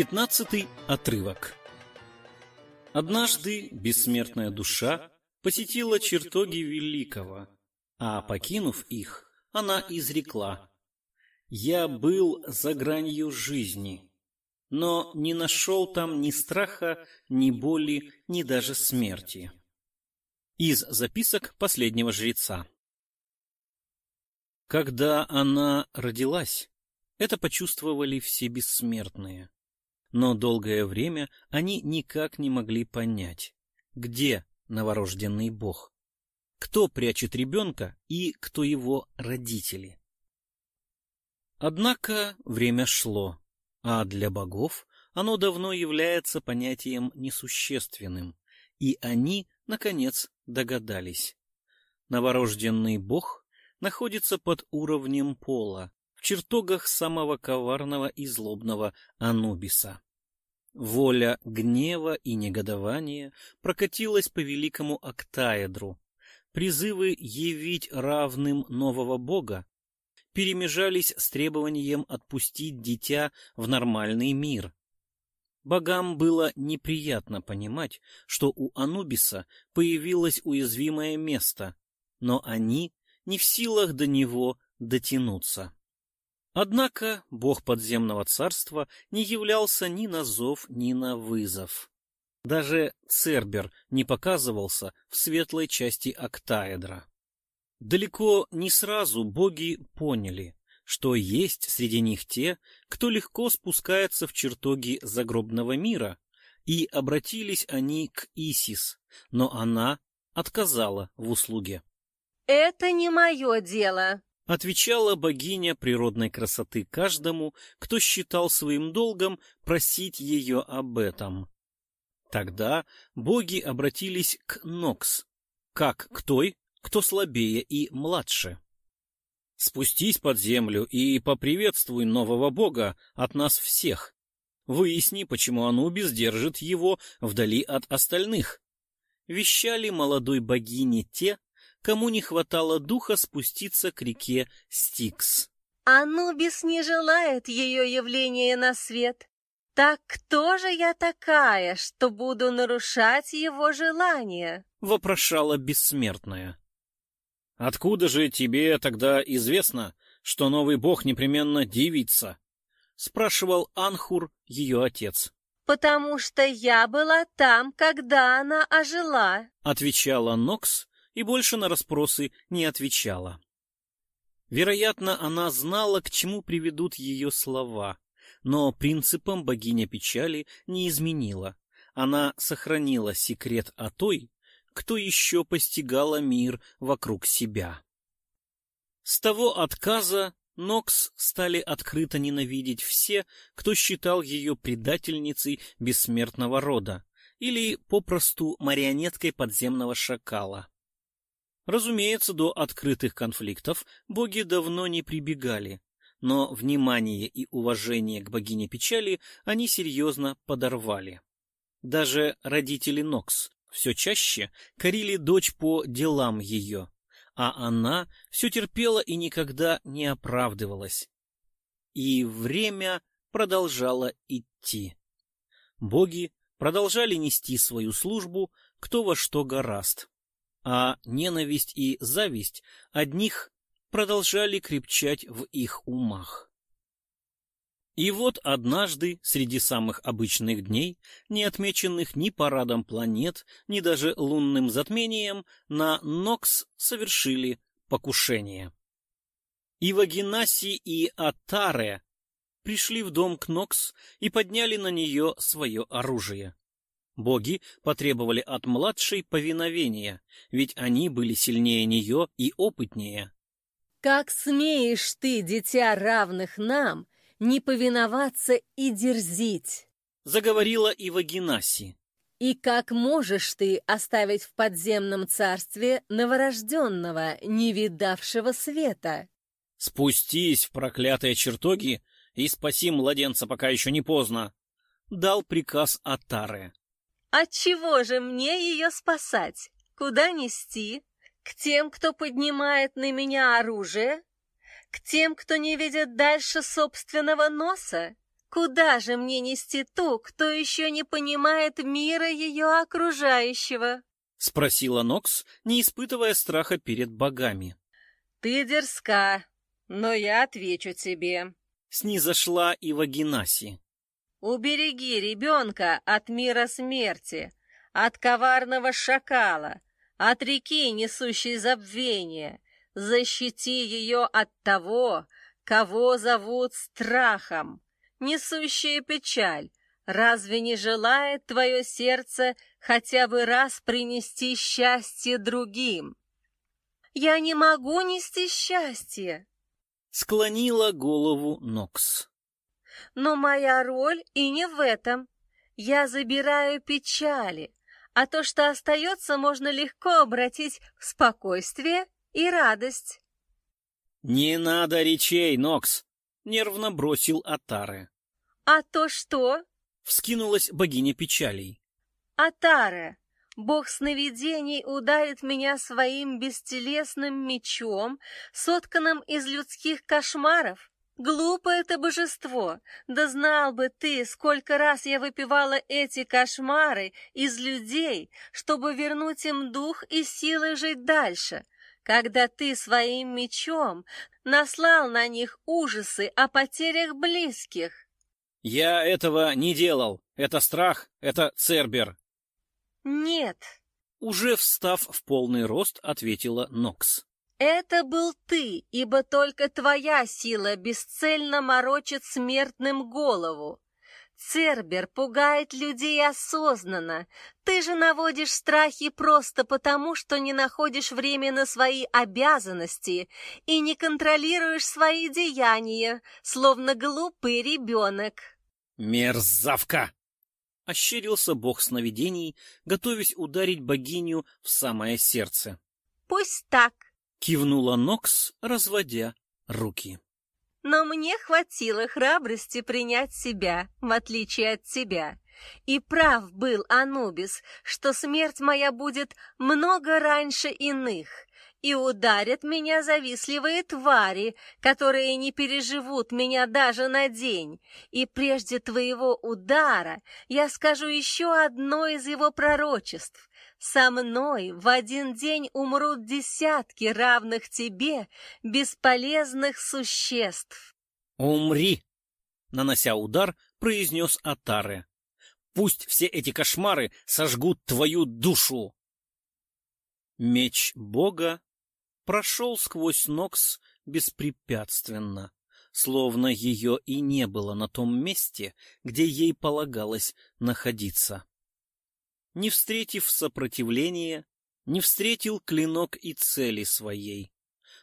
Пятнадцатый отрывок. Однажды бессмертная душа посетила чертоги Великого, а, покинув их, она изрекла «Я был за гранью жизни, но не нашел там ни страха, ни боли, ни даже смерти». Из записок последнего жреца. Когда она родилась, это почувствовали все бессмертные но долгое время они никак не могли понять, где новорожденный бог, кто прячет ребенка и кто его родители. Однако время шло, а для богов оно давно является понятием несущественным, и они, наконец, догадались. Новорожденный бог находится под уровнем пола, в чертогах самого коварного и злобного Анубиса. Воля гнева и негодования прокатилась по великому октаэдру. Призывы явить равным нового бога перемежались с требованием отпустить дитя в нормальный мир. Богам было неприятно понимать, что у Анубиса появилось уязвимое место, но они не в силах до него дотянуться. Однако бог подземного царства не являлся ни на зов, ни на вызов. Даже Цербер не показывался в светлой части октаэдра. Далеко не сразу боги поняли, что есть среди них те, кто легко спускается в чертоги загробного мира, и обратились они к Исис, но она отказала в услуге. «Это не мое дело», отвечала богиня природной красоты каждому, кто считал своим долгом просить ее об этом. Тогда боги обратились к Нокс, как к той, кто слабее и младше. «Спустись под землю и поприветствуй нового бога от нас всех. Выясни, почему Анубис держит его вдали от остальных». Вещали молодой богине те, кому не хватало духа спуститься к реке Стикс. Анубис не желает ее явления на свет. Так кто же я такая, что буду нарушать его желания? Вопрошала бессмертная. Откуда же тебе тогда известно, что новый бог непременно девица? Спрашивал Анхур, ее отец. Потому что я была там, когда она ожила, отвечала Нокс, и больше на расспросы не отвечала. Вероятно, она знала, к чему приведут ее слова, но принципам богиня печали не изменила. Она сохранила секрет о той, кто еще постигала мир вокруг себя. С того отказа Нокс стали открыто ненавидеть все, кто считал ее предательницей бессмертного рода или попросту марионеткой подземного шакала. Разумеется, до открытых конфликтов боги давно не прибегали, но внимание и уважение к богине печали они серьезно подорвали. Даже родители Нокс все чаще корили дочь по делам ее, а она все терпела и никогда не оправдывалась. И время продолжало идти. Боги продолжали нести свою службу кто во что гораст а ненависть и зависть одних продолжали крепчать в их умах. И вот однажды, среди самых обычных дней, не отмеченных ни парадом планет, ни даже лунным затмением, на Нокс совершили покушение. И Вагинаси и Атаре пришли в дом к Нокс и подняли на нее свое оружие. Боги потребовали от младшей повиновения, ведь они были сильнее нее и опытнее. «Как смеешь ты, дитя равных нам, не повиноваться и дерзить?» — заговорила Ивагинаси. «И как можешь ты оставить в подземном царстве новорожденного, не видавшего света?» «Спустись в проклятые чертоги и спаси младенца, пока еще не поздно», — дал приказ Атаре. Отчего же мне ее спасать? Куда нести? К тем, кто поднимает на меня оружие? К тем, кто не видит дальше собственного носа? Куда же мне нести ту, кто еще не понимает мира ее окружающего? — спросила Нокс, не испытывая страха перед богами. — Ты дерзка, но я отвечу тебе. Снизошла и Вагинаси. — Убереги ребенка от мира смерти, от коварного шакала, от реки, несущей забвение. Защити ее от того, кого зовут страхом, несущая печаль, разве не желает твое сердце хотя бы раз принести счастье другим? Я не могу нести счастье. Склонила голову Нокс. Но моя роль и не в этом. Я забираю печали, а то, что остается, можно легко обратить в спокойствие и радость. «Не надо речей, Нокс!» — нервно бросил Атаре. «А то что?» — вскинулась богиня печалей. «Атаре, бог сновидений ударит меня своим бестелесным мечом, сотканным из людских кошмаров. Глупое это божество! Да знал бы ты, сколько раз я выпивала эти кошмары из людей, чтобы вернуть им дух и силы жить дальше когда ты своим мечом наслал на них ужасы о потерях близких. Я этого не делал. Это страх, это Цербер. Нет. Уже встав в полный рост, ответила Нокс. Это был ты, ибо только твоя сила бесцельно морочит смертным голову. Цербер пугает людей осознанно. Ты же наводишь страхи просто потому, что не находишь время на свои обязанности и не контролируешь свои деяния, словно глупый ребенок. Мерзавка! Ощерился бог сновидений, готовясь ударить богиню в самое сердце. Пусть так. Кивнула Нокс, разводя руки. Но мне хватило храбрости принять себя, в отличие от тебя. И прав был Анубис, что смерть моя будет много раньше иных, и ударят меня завистливые твари, которые не переживут меня даже на день. И прежде твоего удара я скажу еще одно из его пророчеств. Со мной в один день умрут десятки равных тебе бесполезных существ. «Умри!» — нанося удар, произнес Атаре. «Пусть все эти кошмары сожгут твою душу!» Меч Бога прошел сквозь Нокс беспрепятственно, словно ее и не было на том месте, где ей полагалось находиться. Не встретив сопротивления, не встретил клинок и цели своей.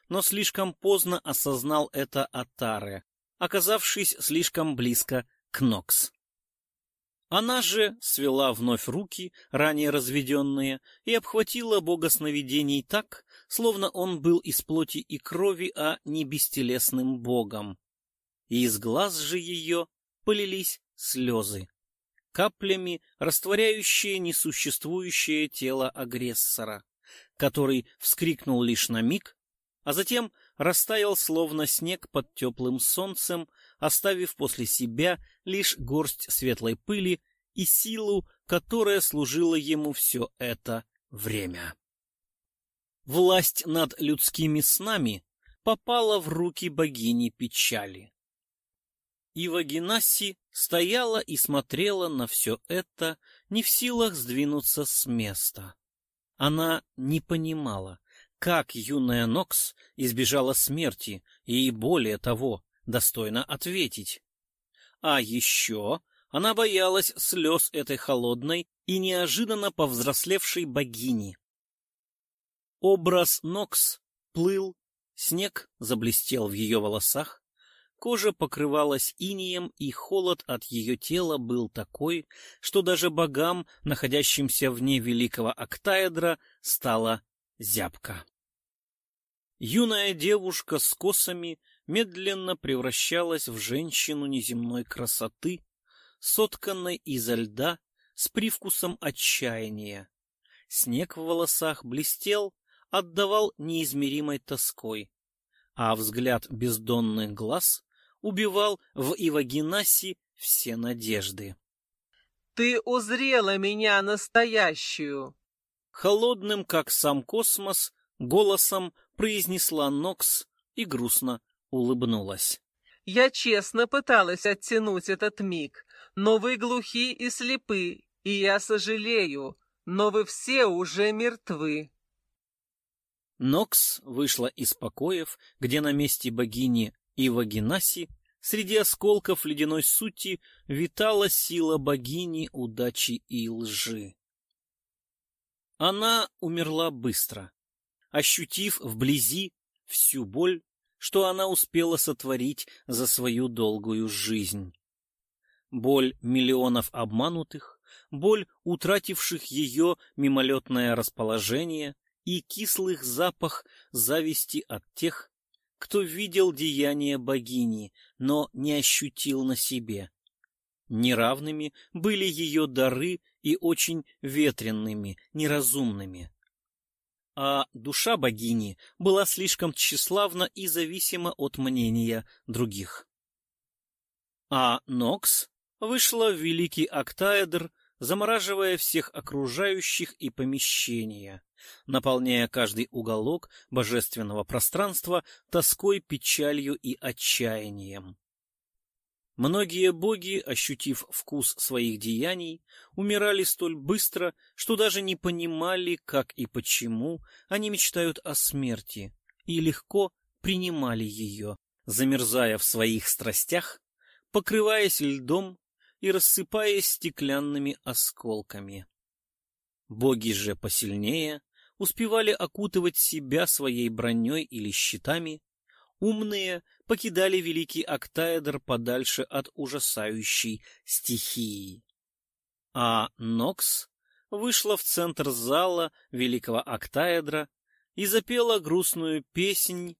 Но слишком поздно осознал это Атаре, оказавшись слишком близко к Нокс. Она же свела вновь руки, ранее разведенные, и обхватила бога сновидений так, словно он был из плоти и крови, а не бестелесным богом. И из глаз же ее полились слезы каплями растворяющее несуществующее тело агрессора, который вскрикнул лишь на миг, а затем растаял словно снег под теплым солнцем, оставив после себя лишь горсть светлой пыли и силу, которая служила ему все это время. Власть над людскими снами попала в руки богини печали. Ива Генасси стояла и смотрела на все это, не в силах сдвинуться с места. Она не понимала, как юная Нокс избежала смерти и, более того, достойно ответить. А еще она боялась слез этой холодной и неожиданно повзрослевшей богини. Образ Нокс плыл, снег заблестел в ее волосах, Кожа покрывалась инием, и холод от ее тела был такой, что даже богам, находящимся вне великого октаэдра, стало зябко. Юная девушка с косами медленно превращалась в женщину неземной красоты, сотканной изо льда с привкусом отчаяния. Снег в волосах блестел, отдавал неизмеримой тоской, а взгляд бездонных глаз убивал в Ивагенасе все надежды. «Ты узрела меня настоящую!» Холодным, как сам космос, голосом произнесла Нокс и грустно улыбнулась. «Я честно пыталась оттянуть этот миг, но вы глухи и слепы, и я сожалею, но вы все уже мертвы». Нокс вышла из покоев, где на месте богини Ивагенаси среди осколков ледяной сути витала сила богини удачи и лжи. Она умерла быстро, ощутив вблизи всю боль, что она успела сотворить за свою долгую жизнь. Боль миллионов обманутых, боль утративших ее мимолетное расположение и кислых запах зависти от тех, кто видел деяния богини, но не ощутил на себе. Неравными были ее дары и очень ветренными, неразумными. А душа богини была слишком тщеславна и зависима от мнения других. А Нокс вышла в великий октаэдр, замораживая всех окружающих и помещения, наполняя каждый уголок божественного пространства тоской, печалью и отчаянием. Многие боги, ощутив вкус своих деяний, умирали столь быстро, что даже не понимали, как и почему они мечтают о смерти, и легко принимали ее, замерзая в своих страстях, покрываясь льдом и рассыпаясь стеклянными осколками. Боги же посильнее успевали окутывать себя своей броней или щитами, умные покидали великий октаэдр подальше от ужасающей стихии. А Нокс вышла в центр зала великого октаэдра и запела грустную песнь,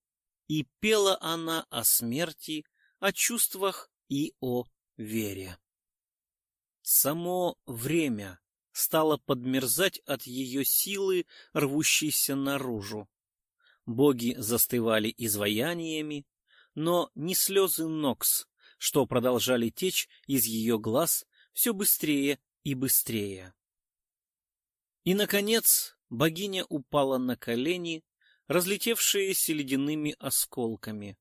и пела она о смерти, о чувствах и о вере. Само время стало подмерзать от ее силы, рвущейся наружу. Боги застывали изваяниями, но не слезы Нокс, что продолжали течь из ее глаз все быстрее и быстрее. И, наконец, богиня упала на колени, разлетевшиеся ледяными осколками.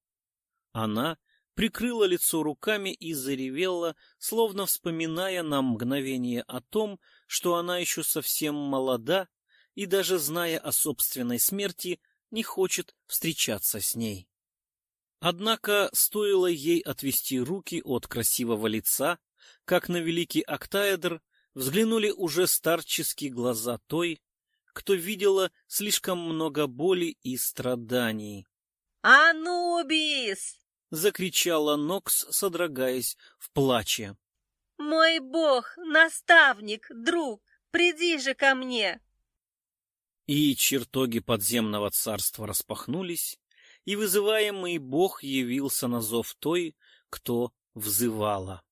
Она прикрыла лицо руками и заревела, словно вспоминая на мгновение о том, что она еще совсем молода и даже зная о собственной смерти, не хочет встречаться с ней. Однако стоило ей отвести руки от красивого лица, как на великий октаэдр взглянули уже старческие глаза той, кто видела слишком много боли и страданий. «Анубис!» — закричала Нокс, содрогаясь в плаче. «Мой бог, наставник, друг, приди же ко мне!» И чертоги подземного царства распахнулись, и вызываемый бог явился на зов той, кто взывала.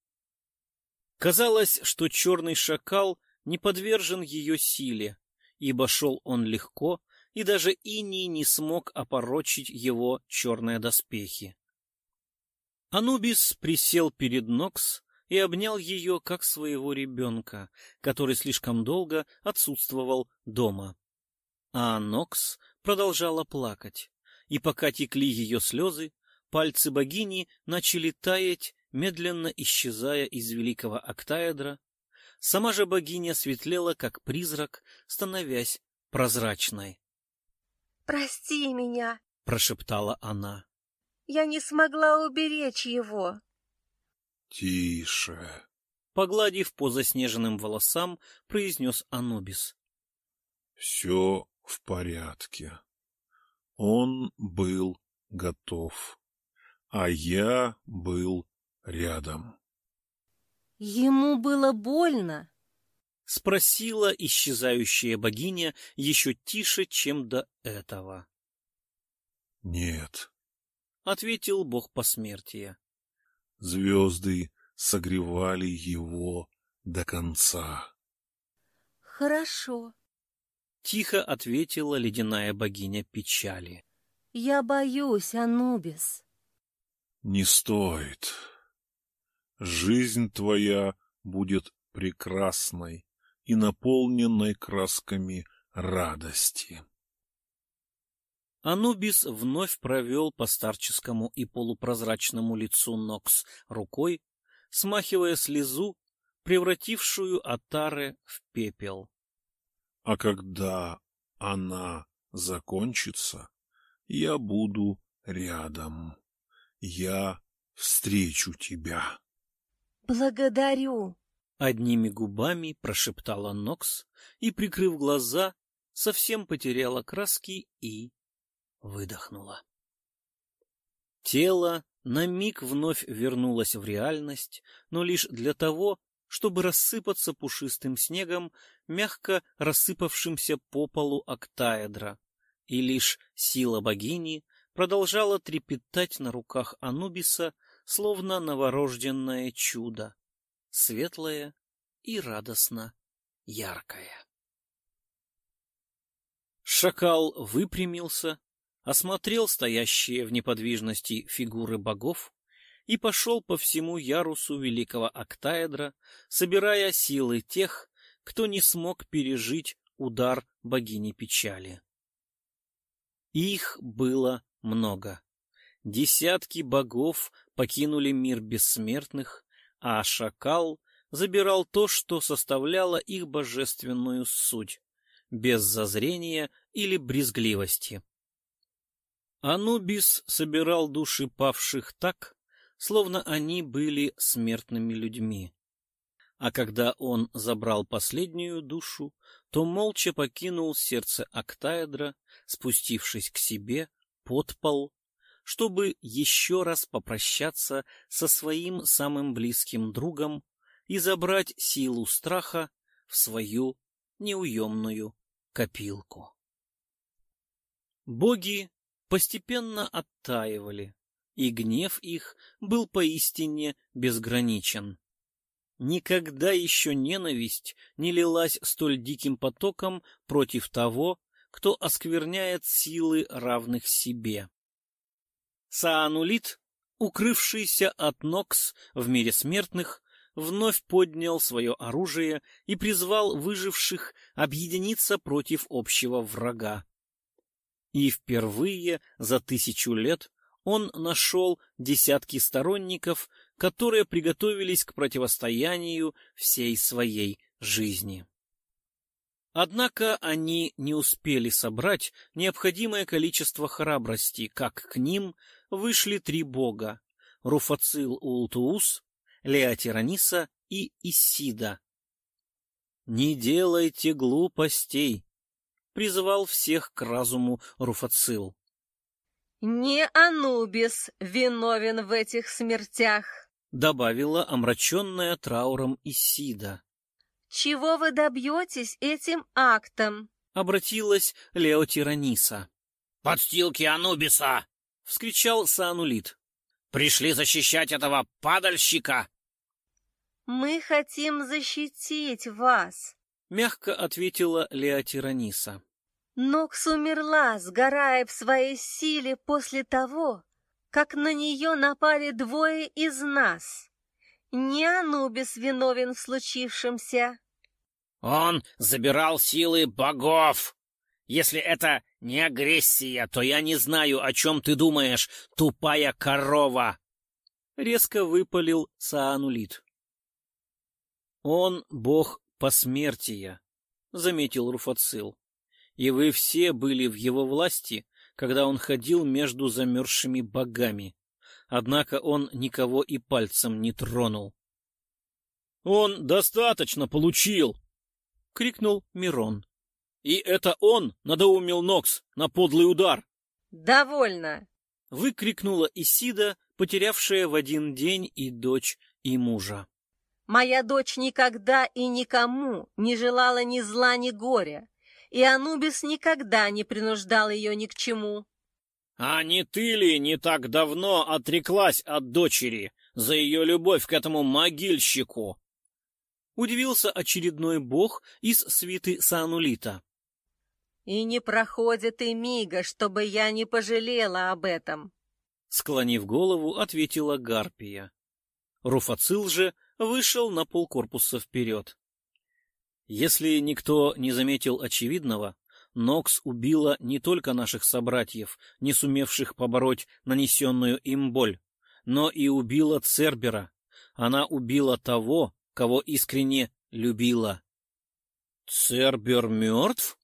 Казалось, что черный шакал не подвержен ее силе, ибо шел он легко, и даже Иней не смог опорочить его черные доспехи. Анубис присел перед Нокс и обнял ее, как своего ребенка, который слишком долго отсутствовал дома. А Нокс продолжала плакать, и пока текли ее слезы, пальцы богини начали таять, медленно исчезая из великого октаэдра. Сама же богиня светлела, как призрак, становясь прозрачной. «Прости меня», — прошептала она. «Я не смогла уберечь его». «Тише», — погладив по заснеженным волосам, произнес Анубис. «Все в порядке. Он был готов, а я был рядом. Ему было больно? Спросила исчезающая богиня еще тише, чем до этого. Нет, ответил бог посмертия. Звезды согревали его до конца. Хорошо, Тихо ответила ледяная богиня печали. «Я боюсь, Анубис». Не стоит. Жизнь твоя будет прекрасной и наполненной красками радости. Анубис вновь провел по старческому и полупрозрачному лицу Нокс рукой, смахивая слезу, превратившую Атаре в пепел. — А когда она закончится, я буду рядом. Я встречу тебя. — Благодарю. Одними губами прошептала Нокс и, прикрыв глаза, совсем потеряла краски и выдохнула. Тело на миг вновь вернулось в реальность, но лишь для того, чтобы рассыпаться пушистым снегом, мягко рассыпавшимся по полу октаэдра, и лишь сила богини продолжала трепетать на руках Анубиса, словно новорожденное чудо, светлое и радостно яркое. Шакал выпрямился, осмотрел стоящие в неподвижности фигуры богов и пошел по всему ярусу великого октаэдра, собирая силы тех, кто не смог пережить удар богини печали. Их было много. Десятки богов покинули мир бессмертных, а шакал забирал то, что составляло их божественную суть, без зазрения или брезгливости. Анубис собирал души павших так, словно они были смертными людьми. А когда он забрал последнюю душу, то молча покинул сердце Октаэдра, спустившись к себе под пол, чтобы еще раз попрощаться со своим самым близким другом и забрать силу страха в свою неуемную копилку. Боги постепенно оттаивали, и гнев их был поистине безграничен. Никогда еще ненависть не лилась столь диким потоком против того, кто оскверняет силы равных себе. Саанулит, укрывшийся от Нокс в мире смертных, вновь поднял свое оружие и призвал выживших объединиться против общего врага. И впервые за тысячу лет он нашел десятки сторонников, которые приготовились к противостоянию всей своей жизни. Однако они не успели собрать необходимое количество храбрости, как к ним вышли три бога — Руфацил Ултуус, Леотираниса и Исида. «Не делайте глупостей», призывал всех к разуму Руфацил. «Не Анубис виновен в этих смертях», — добавила омраченная трауром Исида. «Чего вы добьетесь этим актом?» — обратилась Леотираниса. «Подстилки Анубиса!» — вскричал Саанулит. «Пришли защищать этого падальщика!» «Мы хотим защитить вас!» — мягко ответила Леотираниса. Нокс умерла, сгорая в своей силе после того, как на нее напали двое из нас. Не Анубис виновен в случившемся. Он забирал силы богов. Если это не агрессия, то я не знаю, о чем ты думаешь, тупая корова. Резко выпалил Саанулит. Он бог посмертия, заметил Руфацил и вы все были в его власти, когда он ходил между замерзшими богами. Однако он никого и пальцем не тронул. — Он достаточно получил! — крикнул Мирон. — И это он надоумил Нокс на подлый удар! — Довольно! — выкрикнула Исида, потерявшая в один день и дочь, и мужа. — Моя дочь никогда и никому не желала ни зла, ни горя и Анубис никогда не принуждал ее ни к чему. — А не ты ли не так давно отреклась от дочери за ее любовь к этому могильщику? Удивился очередной бог из свиты Саанулита. — И не проходит и мига, чтобы я не пожалела об этом. Склонив голову, ответила Гарпия. Руфацил же вышел на полкорпуса вперед. Если никто не заметил очевидного, Нокс убила не только наших собратьев, не сумевших побороть нанесенную им боль, но и убила Цербера. Она убила того, кого искренне любила. «Цербер мертв?»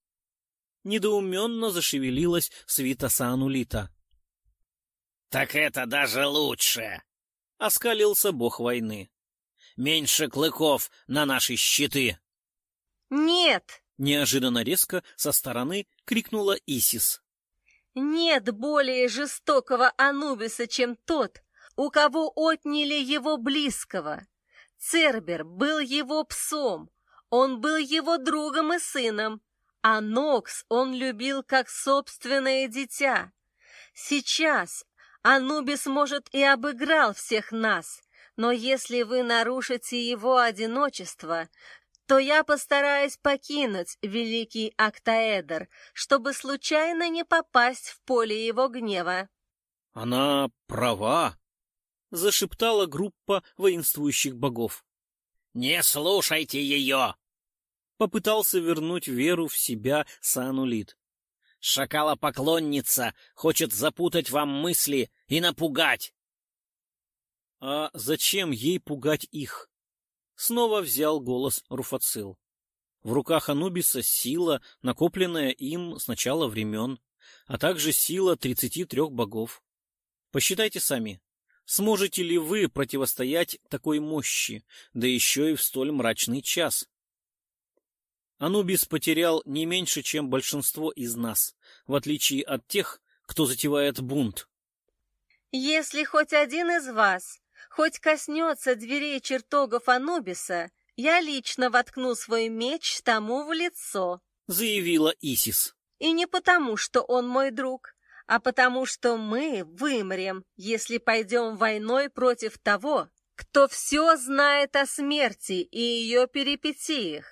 Недоуменно зашевелилась свита Саанулита. «Так это даже лучше!» — оскалился бог войны. «Меньше клыков на наши щиты!» «Нет!» — неожиданно резко со стороны крикнула Исис. «Нет более жестокого Анубиса, чем тот, у кого отняли его близкого. Цербер был его псом, он был его другом и сыном, а Нокс он любил как собственное дитя. Сейчас Анубис, может, и обыграл всех нас, но если вы нарушите его одиночество, то я постараюсь покинуть великий Октаэдр, чтобы случайно не попасть в поле его гнева. — Она права, — зашептала группа воинствующих богов. — Не слушайте ее! — попытался вернуть веру в себя Санулит. — Шакала-поклонница хочет запутать вам мысли и напугать. — А зачем ей пугать их? Снова взял голос Руфацил. В руках Анубиса сила, накопленная им с начала времен, а также сила тридцати трех богов. Посчитайте сами, сможете ли вы противостоять такой мощи, да еще и в столь мрачный час? Анубис потерял не меньше, чем большинство из нас, в отличие от тех, кто затевает бунт. «Если хоть один из вас хоть коснется дверей чертогов Анубиса, я лично воткну свой меч тому в лицо», — заявила Исис. «И не потому, что он мой друг, а потому, что мы вымрем, если пойдем войной против того, кто все знает о смерти и ее перипетиях.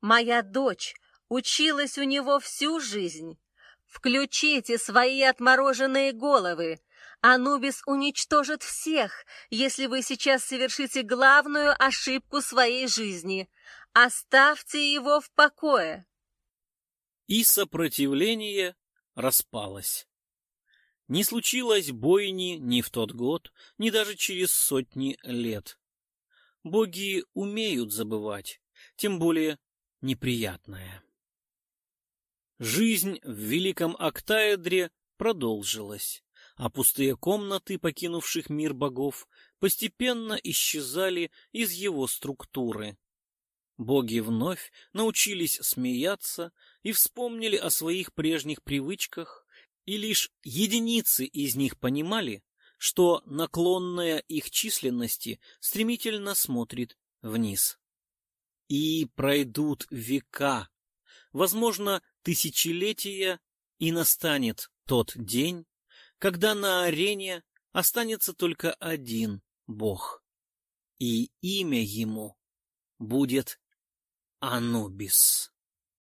Моя дочь училась у него всю жизнь. Включите свои отмороженные головы, Анубис уничтожит всех, если вы сейчас совершите главную ошибку своей жизни. Оставьте его в покое. И сопротивление распалось. Не случилось бойни ни в тот год, ни даже через сотни лет. Боги умеют забывать, тем более неприятное. Жизнь в Великом Октаэдре продолжилась а пустые комнаты, покинувших мир богов, постепенно исчезали из его структуры. Боги вновь научились смеяться и вспомнили о своих прежних привычках, и лишь единицы из них понимали, что наклонная их численности стремительно смотрит вниз. И пройдут века, возможно, тысячелетия, и настанет тот день, когда на арене останется только один бог, и имя ему будет Анубис.